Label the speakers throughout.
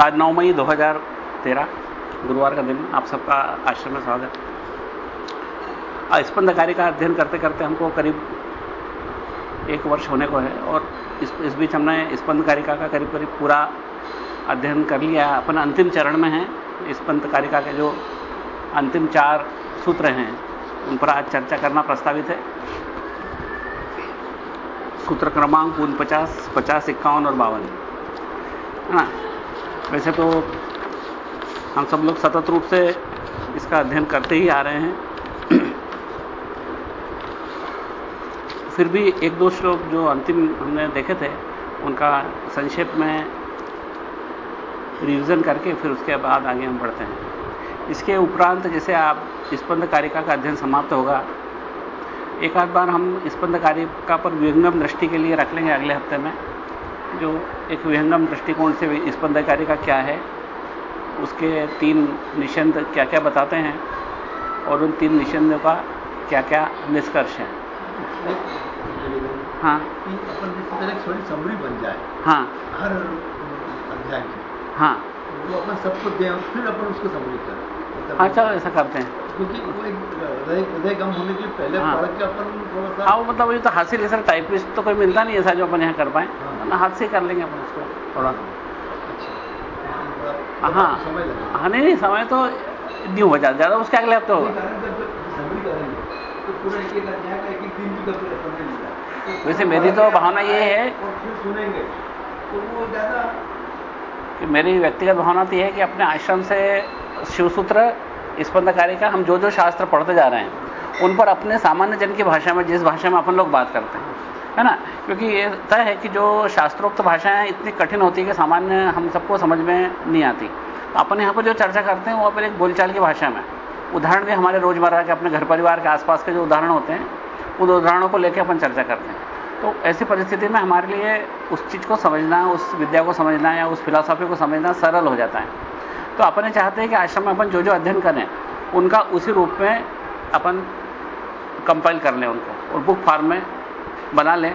Speaker 1: आज 9 मई 2013 गुरुवार का दिन आप सबका आश्रम में स्वागत स्पंद कार्य का अध्ययन करते करते हमको करीब एक वर्ष होने को है और इस, इस बीच हमने स्पंद कारिका का करीब करीब पूरा अध्ययन कर लिया अपन अंतिम चरण में है। स्पंद कारिका के जो अंतिम चार सूत्र हैं उन पर आज चर्चा करना प्रस्तावित है। सूत्र क्रमांक उनपचास पचास इक्यावन और बावन। है ना? वैसे तो हम सब लोग सतत रूप से इसका अध्ययन करते ही आ रहे हैं। फिर भी एक दो श्लोक जो अंतिम हमने देखे थे, उनका संक्षेप में रिवीजन करके फिर उसके बाद आगे हम बढ़ते हैं। इसके उपरांत जैसे आप स्पंद कारिका का अध्ययन समाप्त होगा एक आध बार हम स्पंद कारिका पर विहंगम दृष्टि के लिए रख लेंगे अगले हफ़्ते में। जो एक विहंगम दृष्टिकोण से स्पंद का क्या है उसके तीन निषंद क्या क्या बताते हैं और उन तीन निषंदों का क्या क्या निष्कर्ष है? हाँ।
Speaker 2: अपन समरी बन जाए।
Speaker 1: हाँ।
Speaker 2: हर अध्याय
Speaker 1: हाँ।
Speaker 2: तो अपन सबको दें और फिर अपन उसको समरी करें।
Speaker 1: हाँ चलो ऐसा करते हैं।
Speaker 2: क्योंकि वो एक हृदय कम होने के पहले
Speaker 1: हाँ।
Speaker 2: के अपन थोड़ा सा
Speaker 1: हाँ वो मतलब ये तो हासिल ऐसा टाइपिस्ट तो कोई मिलता नहीं ऐसा जो अपन यहाँ कर पाए। वरना हाथ से कर लेंगे अपन उसको, थोड़ा। हाँ। हाँ नहीं नहीं, समय तो न्यू हो जाता ज़्यादा उसके अगले हफ़्ते होगा। वैसे मेरी तो भावना ये है कि मेरी व्यक्तिगत भावना तो यह है कि अपने आश्रम से शिवसूत्र स्पंद कार्य का हम जो जो शास्त्र पढ़ते जा रहे हैं, उन पर अपने सामान्य जन की भाषा में, जिस भाषा में अपन लोग बात करते हैं। है ना? क्योंकि ये तय है कि जो शास्त्रोक्त भाषाएँ इतनी कठिन होती है कि सामान्य हम सबको समझ में नहीं आती। तो अपन यहाँ पर जो चर्चा करते हैं, वो अपन एक बोलचाल की भाषा में। उदाहरण भी हमारे रोज़मर्रा के, अपने घर परिवार के आसपास के जो उदाहरण होते हैं, उन उदाहरणों को लेकर अपन चर्चा करते हैं। तो ऐसी परिस्थिति में हमारे लिए उस चीज़ को समझना, उस विद्या को समझना या उस फिलॉसफी को समझना सरल हो जाता है। तो अपन ये चाहते हैं कि आश्रम में अपन जो जो अध्ययन करें, उनका उसी रूप में अपन कंपाइल कर लें उनको और बुक फॉर्म में बना लें।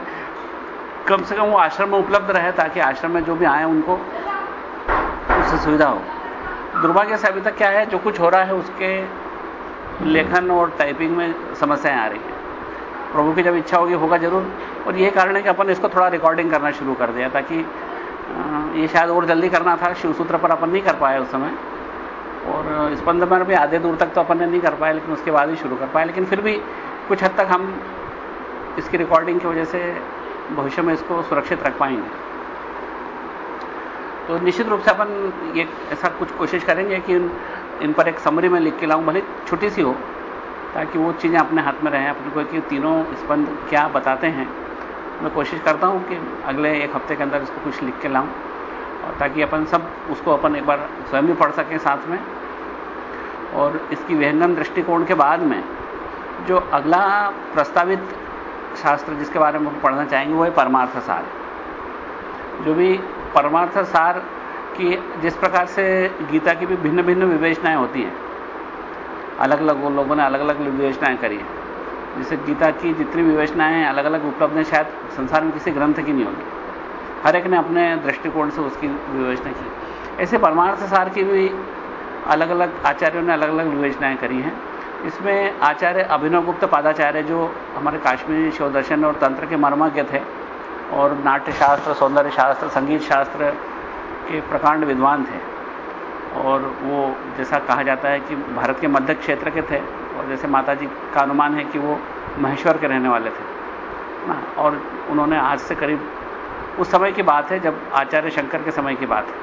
Speaker 1: कम से कम वो आश्रम में उपलब्ध रहे ताकि आश्रम में जो भी आए उनको उससे सुविधा हो। दुर्भाग्य से अभी तक क्या है, जो कुछ हो रहा है उसके लेखन और टाइपिंग में समस्याएँ आ रही हैं। प्रभु की जब इच्छा होगी होगा ज़रूर। और यही कारण है कि अपन इसको थोड़ा रिकॉर्डिंग करना शुरू कर दिया ताकि ये शायद और जल्दी करना था, शिवसूत्र पर अपन नहीं कर पाए उस समय। और स्पंद पर भी आधे दूर तक तो अपन ने नहीं कर पाया लेकिन उसके बाद ही शुरू कर पाए। लेकिन फिर भी कुछ हद तक हम इसकी रिकॉर्डिंग की वजह से भविष्य में इसको सुरक्षित रख पाएँगे। तो निश्चित रूप से अपन ये ऐसा कुछ कोशिश करेंगे कि इन, इन पर एक समरी में लिख के लाऊं भले छोटी सी हो ताकि वो चीज़ें अपने हाथ में रहें। अपने को कि तीनों स्पंद क्या बताते हैं मैं कोशिश करता हूँ कि अगले एक हफ़्ते के अंदर इसको कुछ लिख के लाऊं ताकि अपन सब उसको अपन एक बार स्वयं भी पढ़ सकें साथ में। और इसकी विहंगम दृष्टिकोण के बाद में जो अगला प्रस्तावित शास्त्र जिसके बारे में हम पढ़ना चाहेंगे, वो है परमार्थ सार। जो भी परमार्थ सार की जिस प्रकार से गीता की भी भिन्न भिन्न विवेचनाएँ होती हैं अलग अलग लोगों ने अलग अलग विवेचनाएँ करी हैं। जैसे गीता की जितनी विवेचनाएँ अलग अलग उपलब्ध हैं, शायद संसार में किसी ग्रंथ की नहीं होगी। हर एक ने अपने दृष्टिकोण से उसकी विवेचना की। ऐसे परमार्थ सार की भी अलग अलग आचार्यों ने अलग अलग विवेचनाएँ करी हैं। इसमें आचार्य अभिनव गुप्त पादाचार्य जो हमारे काश्मीरी शिव दर्शन और तंत्र के मर्मज्ञ थे और नाट्य शास्त्र सौंदर्य शास्त्र संगीत शास्त्र के प्रकांड विद्वान थे। और वो जैसा कहा जाता है कि भारत के मध्य क्षेत्र के थे और जैसे माता जी का अनुमान है कि वो महेश्वर के रहने वाले थे। ना और उन्होंने आज से करीब उस समय की बात है जब आचार्य शंकर के समय की बात है।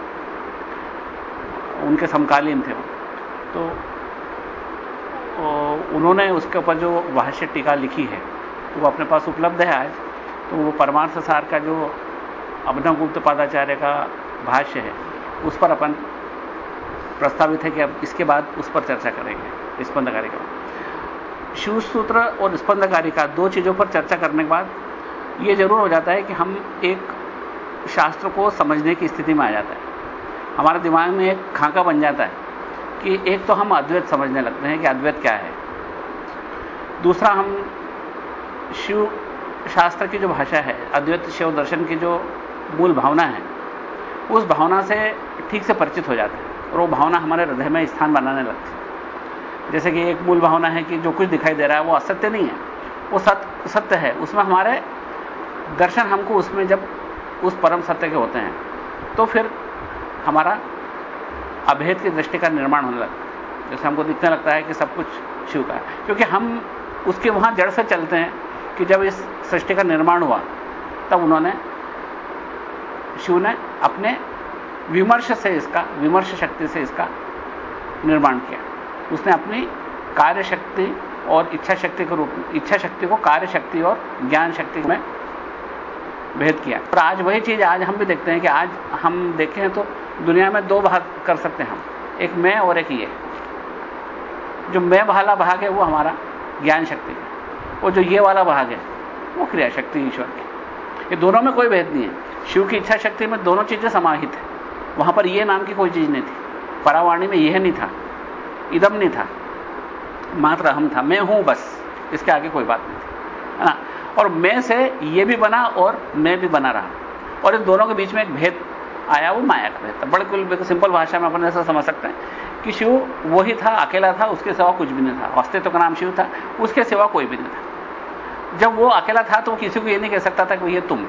Speaker 1: उनके समकालीन थे तो उन्होंने उसके ऊपर जो भाष्य टीका लिखी है, वो अपने पास उपलब्ध है आज। तो वो परमार्थ सार का जो अभिनव गुप्त पादाचार्य का भाष्य है, उस पर अपन प्रस्तावित है कि अब इसके बाद उस पर चर्चा करेंगे, स्पंदकारी का। शिव सूत्र और स्पंदकारी का दो चीज़ों पर चर्चा करने के बाद यह ज़रूर हो जाता है कि हम एक शास्त्र को समझने की स्थिति में आ जाता है। हमारे दिमाग में एक खाका बन जाता है कि एक तो हम अद्वैत समझने लगते हैं कि अद्वैत क्या है। दूसरा, हम शिव शास्त्र की जो भाषा है, अद्वैत शिव दर्शन की जो मूल भावना है, उस भावना से ठीक से परिचित हो जाते हैं और वो भावना हमारे हृदय में स्थान बनाने लगती है। जैसे कि एक मूल भावना है कि जो कुछ दिखाई दे रहा है वो असत्य नहीं है, वो सत्य सत्य है। उसमें हमारे दर्शन हमको उसमें जब उस परम सत्य के होते हैं तो फिर हमारा अभेद की दृष्टि का निर्माण होने लगता है। जैसे हमको दिखने लगता है कि सब कुछ शिव का है। क्योंकि हम उसके वहाँ जड़ से चलते हैं कि जब इस सृष्टि का निर्माण हुआ, तब उन्होंने शिव ने अपने विमर्श से इसका, विमर्श शक्ति से इसका निर्माण किया। उसने अपनी कार्य शक्ति और इच्छा शक्ति के रूप में, इच्छा शक्ति को कार्य शक्ति और ज्ञान शक्ति में भेद किया। और आज वही चीज़ आज हम भी देखते हैं कि आज हम देखें तो दुनिया में दो भाग कर सकते हैं हम। एक मैं और एक ये। जो मैं वाला भाग है, वो हमारा ज्ञान शक्ति है। और जो ये वाला भाग है, वो क्रिया शक्ति ईश्वर की। ये दोनों में कोई भेद नहीं है। शिव की इच्छा शक्ति में दोनों चीज़ें समाहित है। वहाँ पर ये नाम की कोई चीज़ नहीं थी। परावाणी में यह नहीं था। इदम नहीं था। मात्र हम था। मैं हूँ बस। इसके आगे कोई बात नहीं थी। है ना? और मैं से ये भी बना और मैं भी बना रहा। और इन दोनों के बीच में एक भेद आया वो माया का था बड़े बिल्कुल सिंपल भाषा में अपन ऐसा समझ सकते हैं कि शिव वही था, अकेला था, उसके सिवा कुछ भी नहीं था। अस्तित्व का नाम शिव था, उसके सिवा कोई भी नहीं था। जब वो अकेला था तो किसी को ये नहीं कह सकता था कि ये तुम।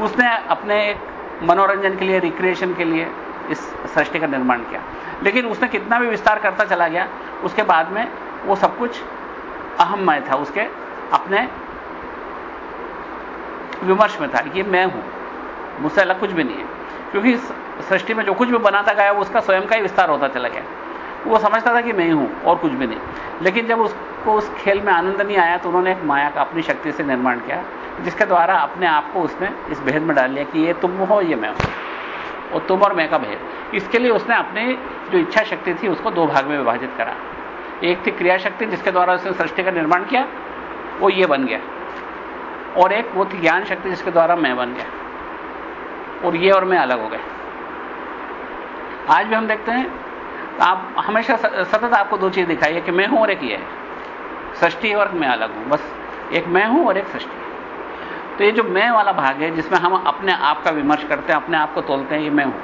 Speaker 1: उसने अपने एक मनोरंजन के लिए रिक्रिएशन के लिए इस सृष्टि का निर्माण किया। लेकिन उसने कितना भी विस्तार करता चला गया, उसके बाद में वो सब कुछ अहममय था। उसके अपने विमर्श में था कि मैं हूँ। मुझसे अलग कुछ भी नहीं है। क्योंकि सृष्टि में जो कुछ भी बनाता गया, वो उसका स्वयं का ही विस्तार होता चला गया। वो समझता था कि मैं ही हूँ और कुछ भी नहीं। लेकिन जब उसको उस खेल में आनंद नहीं आया तो उन्होंने एक माया का अपनी शक्ति से निर्माण किया, जिसके द्वारा अपने आप को उसने इस भेद में डाल लिया कि ये तुम हो, ये मैं हूँ। और तुम और मैं का भेद। इसके लिए उसने अपनी जो इच्छा शक्ति थी, उसको दो भाग में विभाजित करा। एक थी क्रिया शक्ति, जिसके द्वारा उसने सृष्टि का निर्माण किया, वो ये बन गया। और एक वो थी ज्ञान शक्ति, जिसके द्वारा मैं बन गया। और ये और मैं अलग हो गए। आज भी हम देखते हैं, आप हमेशा सतत आपको दो चीज़ दिखाई है, कि मैं हूँ और एक ये है। सृष्टि और मैं अलग हूँ, बस एक मैं हूँ और एक सृष्टि। तो ये जो मैं वाला भाग है, जिसमें हम अपने आप का विमर्श करते हैं, अपने आप को तोलते हैं, ये मैं हूँ।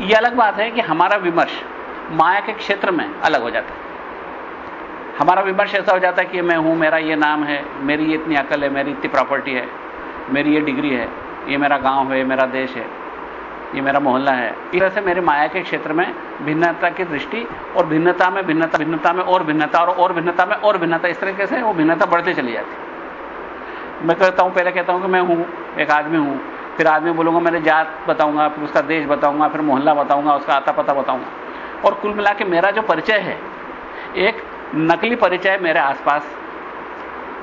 Speaker 1: ये अलग बात है कि हमारा विमर्श माया के क्षेत्र में अलग हो जाता है। हमारा विमर्श ऐसा हो जाता है कि मैं हूँ, मेरा ये नाम है, मेरी ये इतनी अकल है, मेरी इतनी प्रॉपर्टी है, मेरी ये डिग्री है। ये मेरा गाँव है, ये मेरा देश है, ये मेरा मोहल्ला है। इस तरह से मेरे माया के क्षेत्र में भिन्नता की दृष्टि और भिन्नता में भिन्नता भिन्नता में और भिन्नता और और भिन्नता में और भिन्नता, इस तरीके से वो भिन्नता बढ़ती चली जाती मैं कहता हूँ, पहले कहता हूँ कि मैं हूँ, एक आदमी हूँ। फिर आदमी बोलूँगा, मेरे जात बताऊँगा, फिर उसका देश बताऊँगा, फिर मोहल्ला बताऊँगा, उसका आता पता बताऊँगा। और कुल मिला के मेरा जो परिचय है, एक नकली परिचय मेरे आसपास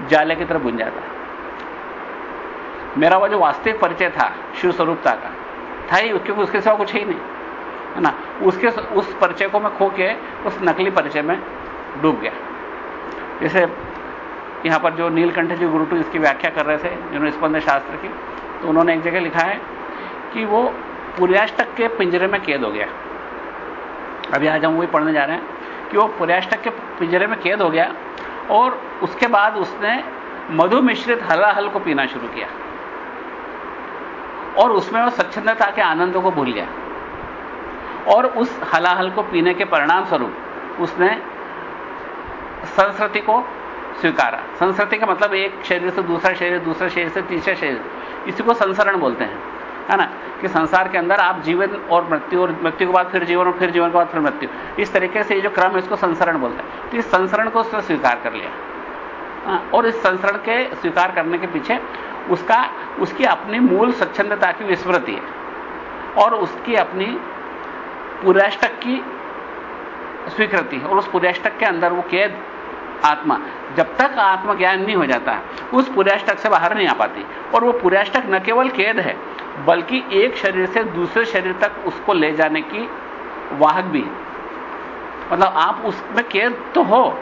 Speaker 1: जाले की तरफ़ बुन जाता है। मेरा वो जो वास्तविक परिचय था, शिव स्वरूपता का, था ही, क्योंकि उसके सिवा कुछ ही नहीं, है ना? उसके उस परिचय को मैं खो के, उस नकली परिचय में डूब गया। जैसे यहाँ पर जो नीलकंठ जी गुरुटू इसकी व्याख्या कर रहे थे, जिन्होंने स्पंद शास्त्र की तो उन्होंने एक जगह लिखा है कि वो पुर्याष्टक के पिंजरे में कैद हो गया। अभी आज हम वही पढ़ने जा रहे हैं कि वो पुर्याष्टक के पिंजरे में कैद हो गया और उसके बाद उसने मधु मिश्रित हलाहल को पीना शुरू किया। और उसमें वो स्वच्छंदता के आनंद को भूल गया। और उस हलाहल को पीने के परिणाम स्वरूप उसने संस्कृति को स्वीकारा। संस्कृति का मतलब एक शरीर से दूसरा शरीर दूसरे शरीर से तीसरे शरीर। इसी को संसरण बोलते हैं। है ना? कि संसार के अंदर आप जीवन और मृत्यु और मृत्यु के बाद फिर जीवन और फिर जीवन के बाद फिर मृत्यु। इस तरीके से ये जो क्रम है इसको संसरण बोलते हैं। तो इस संसरण को उसने स्वीकार कर लिया। हाँ, और इस संसरण के स्वीकार करने के पीछे उसका, उसकी अपनी मूल स्वच्छंदता की विस्मृति है। और उसकी अपनी पुराष्टक की स्वीकृति है। और उस पुराष्टक के अंदर वो कैद, आत्मा, जब तक आत्मज्ञान नहीं हो जाता, उस पुराष्टक से बाहर नहीं आ पाती। और वो पुराष्टक न केवल कैद है, बल्कि एक शरीर से दूसरे शरीर तक उसको ले जाने की वाहक भी है। मतलब आप उसमें कैद तो हो,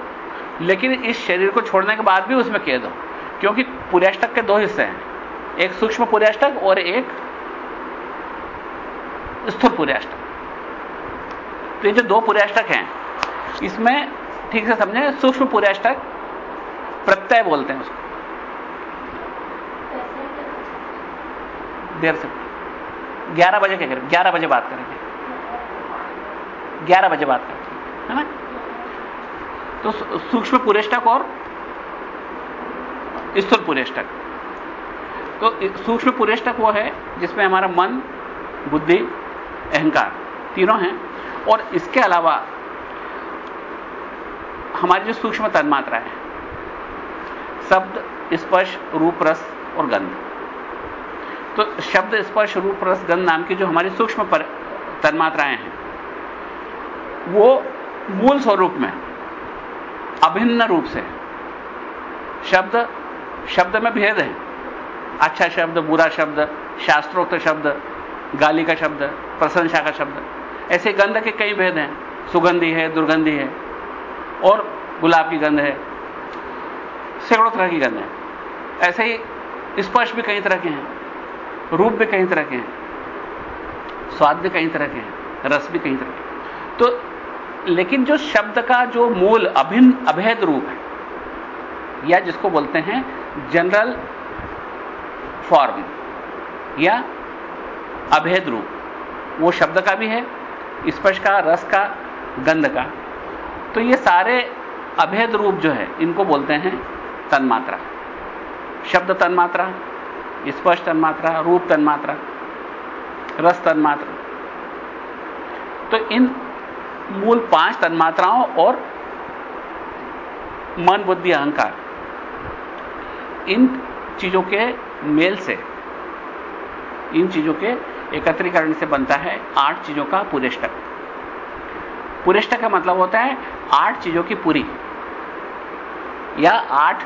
Speaker 1: लेकिन इस शरीर को छोड़ने के बाद भी उसमें कैद हो। क्योंकि पुर्याष्टक के दो हिस्से हैं। एक सूक्ष्म पुर्याष्टक और एक स्थूल पुर्याष्टक तो ये जो दो पुर्याष्टक हैं, इसमें ठीक से समझे, सूक्ष्म पुर्याष्टक प्रत्यय बोलते हैं उसको। देर से। ग्यारह बजे क्या करेंगे ग्यारह बजे बात करेंगे। ग्यारह बजे बात करेंगे, है ना? तो सूक्ष्म पुरेष्टक और स्थूल पुरेष्टक तो सूक्ष्म पुरेष्टक वो है जिसमें हमारा मन, बुद्धि, अहंकार तीनों हैं। और इसके अलावा हमारी जो सूक्ष्म तन्मात्रा है, शब्द, स्पर्श, रूप, रस और गंध। तो शब्द, स्पर्श, रूप, रस, गंध नाम की जो हमारी सूक्ष्म तन्मात्राएँ हैं, वो मूल स्वरूप में अभिन्न रूप से शब्द शब्द में भेद है। अच्छा शब्द, बुरा शब्द, शास्त्रोक्त शब्द, गाली का शब्द, प्रशंसा का शब्द, ऐसे गंध के कई भेद हैं। सुगंधी है, दुर्गंधी है, और गुलाब की गंध है, सैकड़ों तरह की गंध है। ऐसे ही स्पर्श भी कई तरह के हैं, रूप भी कई तरह के हैं, स्वाद भी कई तरह के हैं, रस भी कई तरह के तो लेकिन जो शब्द का जो मूल अभिन्न, अभेद रूप है, या जिसको बोलते हैं जनरल फॉर्म या अभेद रूप। वो शब्द का भी है, स्पर्श का, रस का, गंध का। तो ये सारे अभेद रूप जो है, इनको बोलते हैं तन्मात्रा। शब्द तन्मात्रा, स्पर्श तन्मात्रा, रूप तन्मात्रा, रस तन्मात्रा। तो इन मूल पाँच तन्मात्राओं और मन, बुद्धि, अहंकार इन चीज़ों के मेल से, इन चीज़ों के एकत्रीकरण से बनता है आठ चीज़ों का पुरेष्टक। पुरेष्टक का मतलब होता है आठ चीज़ों की पूरी। या आठ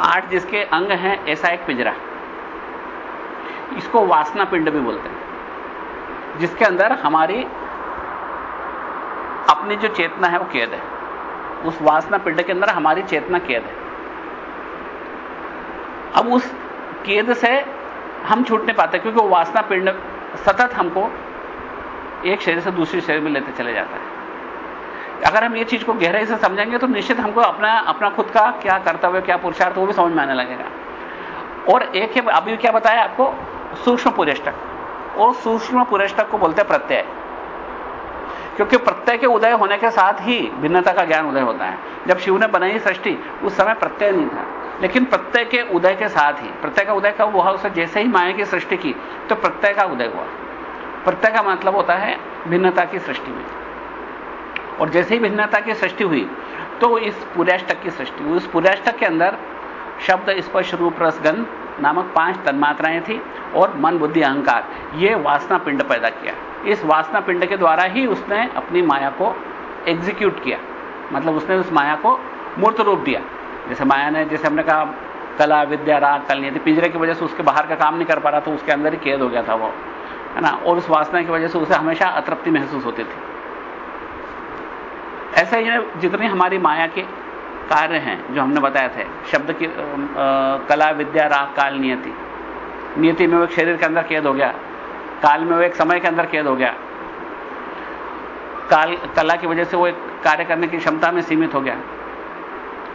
Speaker 1: आठ जिसके अंग हैं, ऐसा एक पिंजरा। इसको वासना पिंड भी बोलते हैं, जिसके अंदर हमारी अपनी जो चेतना है वो कैद है। उस वासना पिंड के अंदर हमारी चेतना कैद है। अब उस केद से हम छूट नहीं पाते, क्योंकि वो वासना पिंड सतत हमको एक शरीर से दूसरे शरीर में लेते चले जाता है। अगर हम ये चीज़ को गहराई से समझेंगे तो निश्चित हमको अपना अपना खुद का क्या कर्तव्य, क्या पुरुषार्थ, वो भी समझ में आने लगेगा। और एक है, अभी क्या बताया आपको? सूक्ष्म पुरेष्टक और सूक्ष्म पुरेष्टक को बोलते हैं प्रत्यय। क्योंकि प्रत्यय के उदय होने के साथ ही भिन्नता का ज्ञान उदय होता है। जब शिव ने बनाई सृष्टि, उस समय प्रत्यय नहीं था। लेकिन प्रत्यय के उदय के साथ ही, प्रत्यय का उदय कब हुआ? उसे जैसे ही माया की सृष्टि की तो प्रत्यय का उदय हुआ। प्रत्यय का मतलब होता है भिन्नता की सृष्टि में। और जैसे ही भिन्नता की सृष्टि हुई तो इस पूर्याष्टक की सृष्टि हुई। उस पूर्याष्टक के अंदर शब्द, स्पर्श, रूप रसगंध नामक पाँच तन्मात्राएँ थी और मन, बुद्धि, अहंकार, ये वासना पिंड पैदा किया। इस वासना पिंड के द्वारा ही उसने अपनी माया को एग्जीक्यूट किया। मतलब उसने उस माया को मूर्त रूप दिया। जैसे माया ने, जैसे हमने कहा, कला, विद्या, राग, कल नहीं थी पिंजरे की वजह से उसके बाहर का काम नहीं कर पा रहा था, उसके अंदर ही कैद हो गया था वो, है ना? और उस वासना की वजह से उसे हमेशा अतृप्ति महसूस होती थी। ऐसे ही जितनी हमारी माया के कार्य हैं जो हमने बताए थे। शब्द की आ, कला विद्या राग काल नियति। नियति में वो एक शरीर के अंदर कैद हो गया। काल में वो एक समय के अंदर कैद हो गया। काल कला की वजह से वो एक कार्य करने की क्षमता में सीमित हो गया।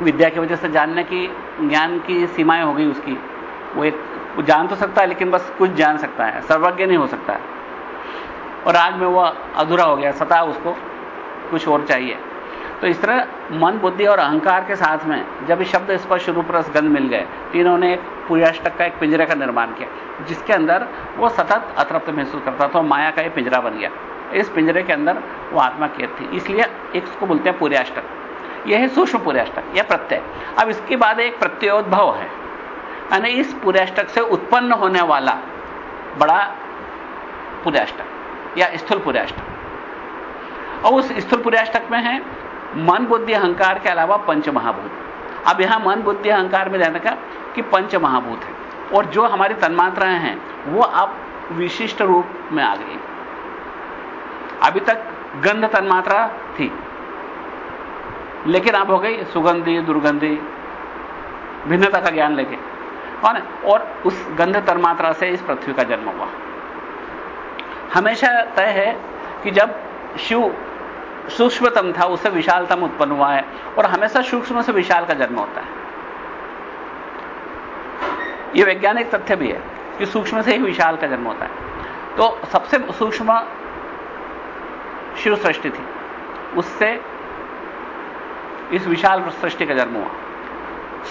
Speaker 1: विद्या की वजह से जानने की ज्ञान की सीमाएँ हो गई उसकी। वो एक वो जान तो सकता है लेकिन बस कुछ जान सकता है। सर्वज्ञ नहीं हो सकता। और आज में वो अधूरा हो गया सता उसको। कुछ और चाहिए। तो इस तरह मन, बुद्धि और अहंकार के साथ में जब इस शब्द स्पर्श रूप रस गंध मिल गए तो इन्होंने एक पुर्याष्टक का एक पिंजरे का निर्माण किया, जिसके अंदर वो सतत अतृप्त महसूस करता था माया का एक पिंजरा बन गया। इस पिंजरे के अंदर वो आत्मा कैद थी, इसलिए एक उसको बोलते हैं पूर्याष्टक। यह है सूक्ष्म पूर्याष्टक, यह प्रत्यय। अब इसके बाद एक प्रत्ययोद्भव है, यानी इस पूर्याष्टक से उत्पन्न होने वाला बड़ा पुर्याष्टक या स्थूल पुर्याष्टक। और उस स्थूल पुर्याष्टक में है मन बुद्धि अहंकार के अलावा पंच महाभूत अब यहाँ मन बुद्धि अहंकार में रहने का कि पंच महाभूत है। और जो हमारी तन्मात्राएँ हैं, वो अब विशिष्ट रूप में आ गई। अभी तक गंध तन्मात्रा थी। लेकिन अब हो गई सुगंधी, दुर्गंधी, भिन्नता का ज्ञान लेके। है और उस गंध तन्मात्रा से इस पृथ्वी का जन्म हुआ। हमेशा तय है कि जब शिव सूक्ष्मतम था उससे विशालतम उत्पन्न हुआ है। और हमेशा सूक्ष्म से विशाल का जन्म होता है। यह वैज्ञानिक तथ्य भी है कि सूक्ष्म से ही विशाल का जन्म होता है। तो सबसे सूक्ष्म शिव सृष्टि थी। उससे इस विशाल सृष्टि का जन्म हुआ।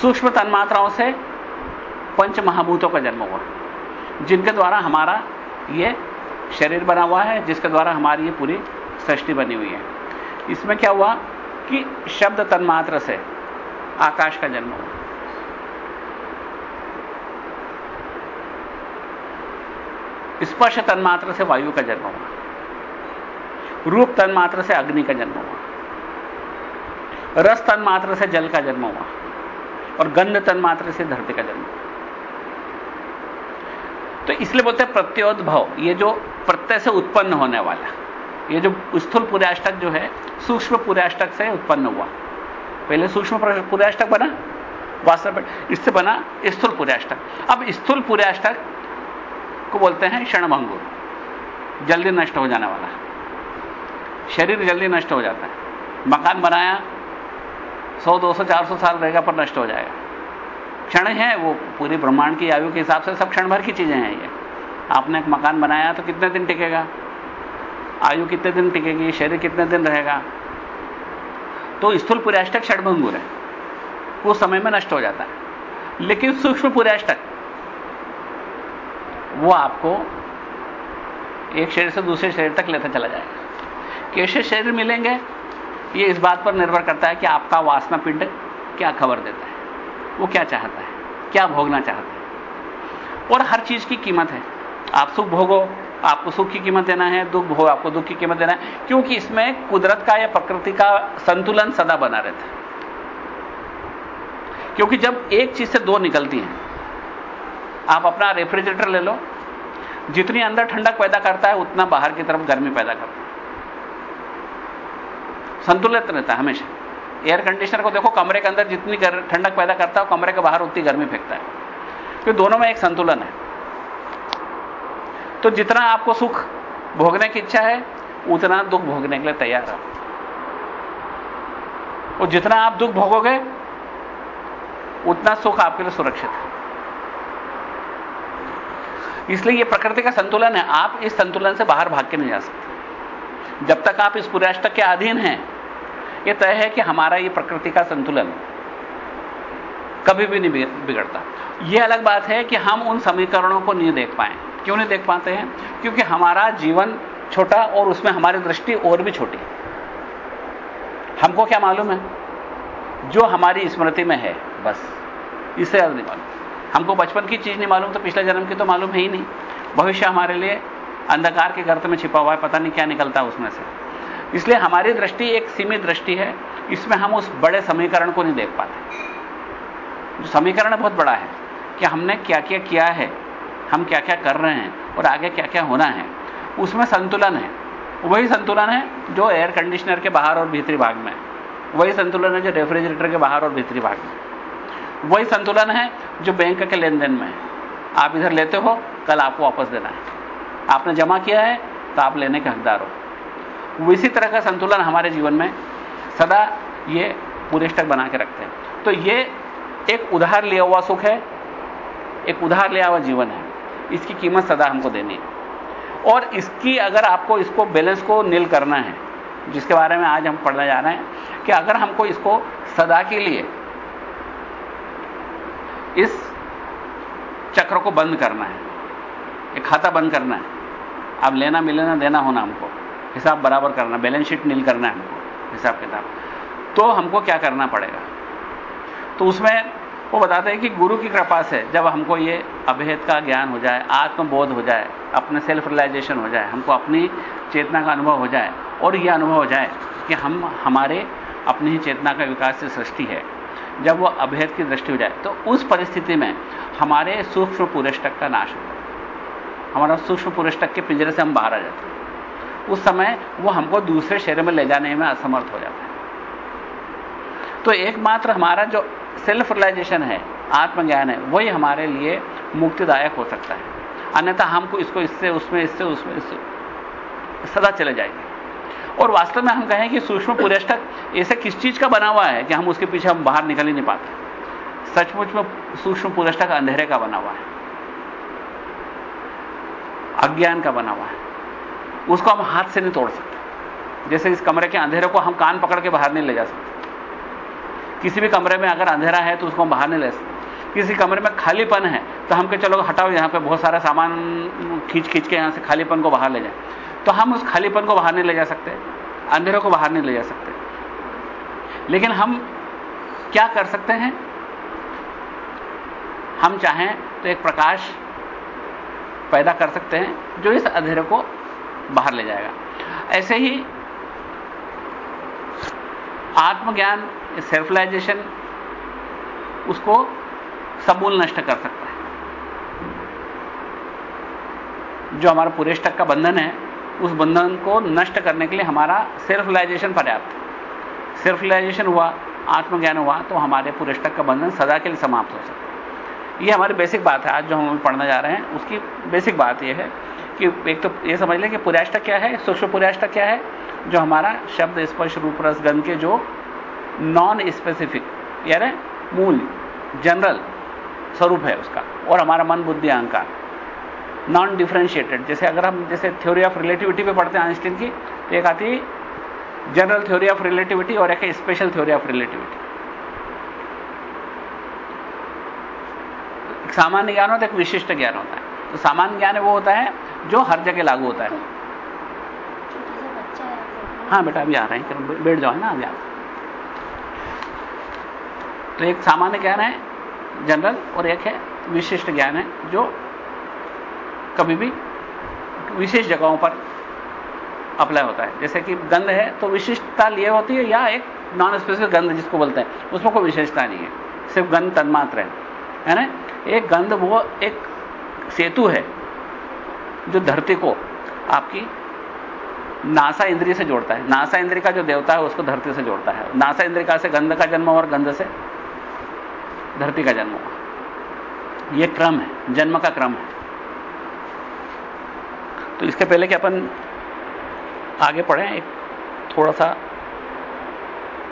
Speaker 1: सूक्ष्म तन्मात्राओं से पंच महाभूतों का जन्म हुआ, जिनके द्वारा हमारा यह शरीर बना हुआ है, जिसके द्वारा हमारी ये पूरी सृष्टि बनी हुई है। इसमें क्या हुआ कि शब्द तन्मात्र से आकाश का जन्म हुआ। स्पर्श तन्मात्र से वायु का जन्म हुआ। रूप तन्मात्र से अग्नि का जन्म हुआ। रस तन्मात्र से जल का जन्म हुआ। और गंध तन्मात्र से धरती का जन्म हुआ। तो इसलिए बोलते हैं प्रत्योद्भव। ये जो प्रत्यय से उत्पन्न होने वाला। ये जो स्थूल पुराष्टक जो है, सूक्ष्म पुराष्टक से उत्पन्न हुआ। पहले सूक्ष्म पुराष्टक बना, वास्तव में इससे बना स्थूल पुराष्टक। अब स्थूल पुराष्टक को बोलते हैं क्षणभंगुर। जल्दी नष्ट हो जाने वाला शरीर जल्दी नष्ट हो जाता है। मकान बनाया 100 200 400 साल रहेगा पर नष्ट हो जाएगा। क्षण है वो, पूरी ब्रह्मांड की आयु के हिसाब से सब क्षण भर की चीज़ें हैं ये। आपने एक मकान बनाया तो कितने दिन टिकेगा? आयु कितने दिन टिकेगी, शरीर कितने दिन रहेगा? तो स्थूल पुराष्टक क्षणभंगुर है। वो समय में नष्ट हो जाता है। लेकिन सूक्ष्म पुराष्टक वो आपको एक शरीर से दूसरे शरीर तक लेता चला जाएगा। कैसे शरीर मिलेंगे? ये इस बात पर निर्भर करता है कि आपका वासना पिंड क्या खबर देता है। वो क्या चाहता है? क्या भोगना चाहता है? और हर चीज़ की कीमत है। आप सुख भोगो आपको सुख की कीमत देना है, दुख भोगो आपको दुख की कीमत देना है, क्योंकि इसमें कुदरत का या प्रकृति का संतुलन सदा बना रहता है। क्योंकि जब एक चीज़ से दो निकलती हैं, आप अपना रेफ्रिजरेटर ले लो, जितनी अंदर ठंडक पैदा करता है, उतना बाहर की तरफ़ गर्मी पैदा करता है। संतुलित रहता है हमेशा। एयर कंडीशनर को देखो, कमरे के अंदर जितनी ठंडक पैदा करता है, कमरे के बाहर उतनी गर्मी फेंकता है। क्योंकि दोनों में एक संतुलन है। तो जितना आपको सुख भोगने की इच्छा है, उतना दुख भोगने के लिए तैयार रहो। और जितना आप दुख भोगोगे, उतना सुख आपके लिए सुरक्षित है। इसलिए यह प्रकृति का संतुलन है। आप इस संतुलन से बाहर भाग के नहीं जा सकते। जब तक आप इस पुराष्टक के अधीन हैं यह तय है कि हमारा यह प्रकृति का संतुलन कभी भी नहीं बिगड़ता। यह अलग बात है कि हम उन समीकरणों को नहीं देख पाए। क्यों नहीं देख पाते हैं? क्योंकि हमारा जीवन छोटा और उसमें हमारी दृष्टि और भी छोटी। हमको क्या मालूम है? जो हमारी स्मृति में है, बस। इससे ज़्यादा नहीं मालूम। हमको बचपन की चीज़ नहीं मालूम तो पिछले जन्म की तो मालूम है ही नहीं। भविष्य हमारे लिए अंधकार के गर्त में छिपा हुआ है, पता नहीं क्या निकलता उसमें से। इसलिए हमारी दृष्टि एक सीमित दृष्टि है, इसमें हम उस बड़े समीकरण को नहीं देख पाते। जो समीकरण बहुत बड़ा है, कि हमने क्या क्या किया है हम क्या क्या कर रहे हैं और आगे क्या क्या होना है। उसमें संतुलन है। वही संतुलन है जो एयर कंडीशनर के बाहर और भीतरी भाग में वही संतुलन है जो रेफ्रिजरेटर के बाहर और भीतरी भाग में वही संतुलन है जो बैंक के लेन देन में है। आप इधर लेते हो, कल आपको वापस देना है। आपने जमा किया है तो आप लेने के हकदार हो। इसी तरह का संतुलन हमारे जीवन में सदा ये पुरेष्टक बना के रखते हैं। तो ये एक उधार लिया हुआ सुख है, एक उधार लिया हुआ जीवन है। इसकी कीमत सदा हमको देनी है। और इसकी अगर आपको इसको बैलेंस को नील करना है, जिसके बारे में आज हम पढ़ने जा रहे हैं, कि अगर हमको इसको सदा के लिए इस चक्र को बंद करना है एक खाता बंद करना है अब लेना मिलेना देना होना हमको, हिसाब बराबर करना बैलेंस शीट नील करना है हमको, हिसाब किताब तो हमको क्या करना पड़ेगा? तो उसमें वो बताते हैं कि गुरु की कृपा से जब हमको ये अभेद का ज्ञान हो जाए, आत्मबोध हो जाए, अपने सेल्फ रियलाइजेशन हो जाए, हमको अपनी चेतना का अनुभव हो जाए और यह अनुभव हो जाए कि हम, हमारे अपनी ही चेतना का विकास से सृष्टि है, जब वो अभेद की दृष्टि हो जाए तो उस परिस्थिति में हमारे सूक्ष्म पुरष्टक का नाश होता हमारा सूक्ष्म पुरष्टक के पिंजरे से हम बाहर आ जाते उस समय वो हमको दूसरे शरीर में ले जाने में असमर्थ हो जाता है। तो एकमात्र हमारा जो सेल्फ रियलाइजेशन है, आत्मज्ञान है, वही हमारे लिए मुक्तिदायक हो सकता है। अन्यथा हमको इसको इससे, उसमें इससे उसमें इससे सदा चले जाएँगे। और वास्तव में हम कहें कि सूक्ष्म पुरेष्टक ऐसे किस चीज़ का बना हुआ है कि हम उसके पीछे हम बाहर निकल ही नहीं पाते? सचमुच में सूक्ष्म पुरष्टक अंधेरे का बना हुआ है। अज्ञान का बना हुआ है। उसको हम हाथ से नहीं तोड़ सकते। जैसे इस कमरे के अंधेरे को हम कान पकड़ के बाहर नहीं ले जा सकते। किसी भी कमरे में अगर अंधेरा है तो उसको हम बाहर नहीं ले सकते। किसी कमरे में खालीपन है तो हम के चलो, हटाओ यहाँ पे बहुत सारा सामान खींच खींच के यहाँ से खालीपन को बाहर ले जाए। तो हम उस खालीपन को बाहर नहीं ले जा सकते, अंधेरे को बाहर नहीं ले जा सकते। लेकिन हम क्या कर सकते हैं? हम चाहें तो एक प्रकाश पैदा कर सकते हैं, जो इस अंधेरे को बाहर ले जाएगा। ऐसे ही आत्मज्ञान सेल्फलाइजेशन उसको समूल नष्ट कर सकता है। जो हमारा पुरेष्टक का बंधन है, उस बंधन को नष्ट करने के लिए हमारा सेल्फलाइजेशन पर्याप्त सेल्फलाइजेशन हुआ, आत्मज्ञान हुआ तो हमारे पुरेष्टक का बंधन सदा के लिए समाप्त हो सकता है। ये हमारी बेसिक बात है, आज जो हम पढ़ने जा रहे हैं, उसकी बेसिक बात यह है कि एक तो ये समझ लें कि पुराष्टक क्या है, सूक्ष्म पुराष्टक क्या है, जो हमारा शब्द, स्पर्श, रूप, रस के जो नॉन स्पेसिफिक यानी मूल जनरल स्वरूप है उसका और हमारा मन बुद्धि अहंकार नॉन डिफ्रेंशिएटेड जैसे अगर हम जैसे थ्योरी ऑफ़ रिलेटिविटी पे पढ़ते हैं आइंस्टीन की तो एक आती है जनरल थ्योरी ऑफ़ रिलेटिविटी और एक स्पेशल थ्योरी ऑफ़ रिलेटिविटी एक सामान्य ज्ञान होता है एक विशिष्ट ज्ञान होता है। तो सामान्य ज्ञान वो होता है जो हर जगह लागू होता है। हाँ बेटा अभी आ रहे हैं बैठ जाओ ना अभी आप तो एक सामान्य ज्ञान है जनरल और एक है विशिष्ट ज्ञान है, जो कभी भी विशेष जगहों पर अप्लाई होता है। जैसे कि गंध है तो विशिष्टता लिए होती है, या एक नॉन स्पेसिफिक गंध जिसको बोलते हैं, उसमें कोई विशेषता नहीं है। सिर्फ़ गंध तन्मात्र है है ना? एक गंध वो एक सेतु है, जो धरती को आपकी नासा इंद्रिय से जोड़ता है। नासा इंद्रिय का जो देवता है, उसको धरती से जोड़ता है। नासा इंद्रिका से गंध का जन्म और गंध से धरती का जन्म हुआ। यह क्रम है, जन्म का क्रम है। तो इसके पहले कि अपन आगे पढ़ें, एक थोड़ा सा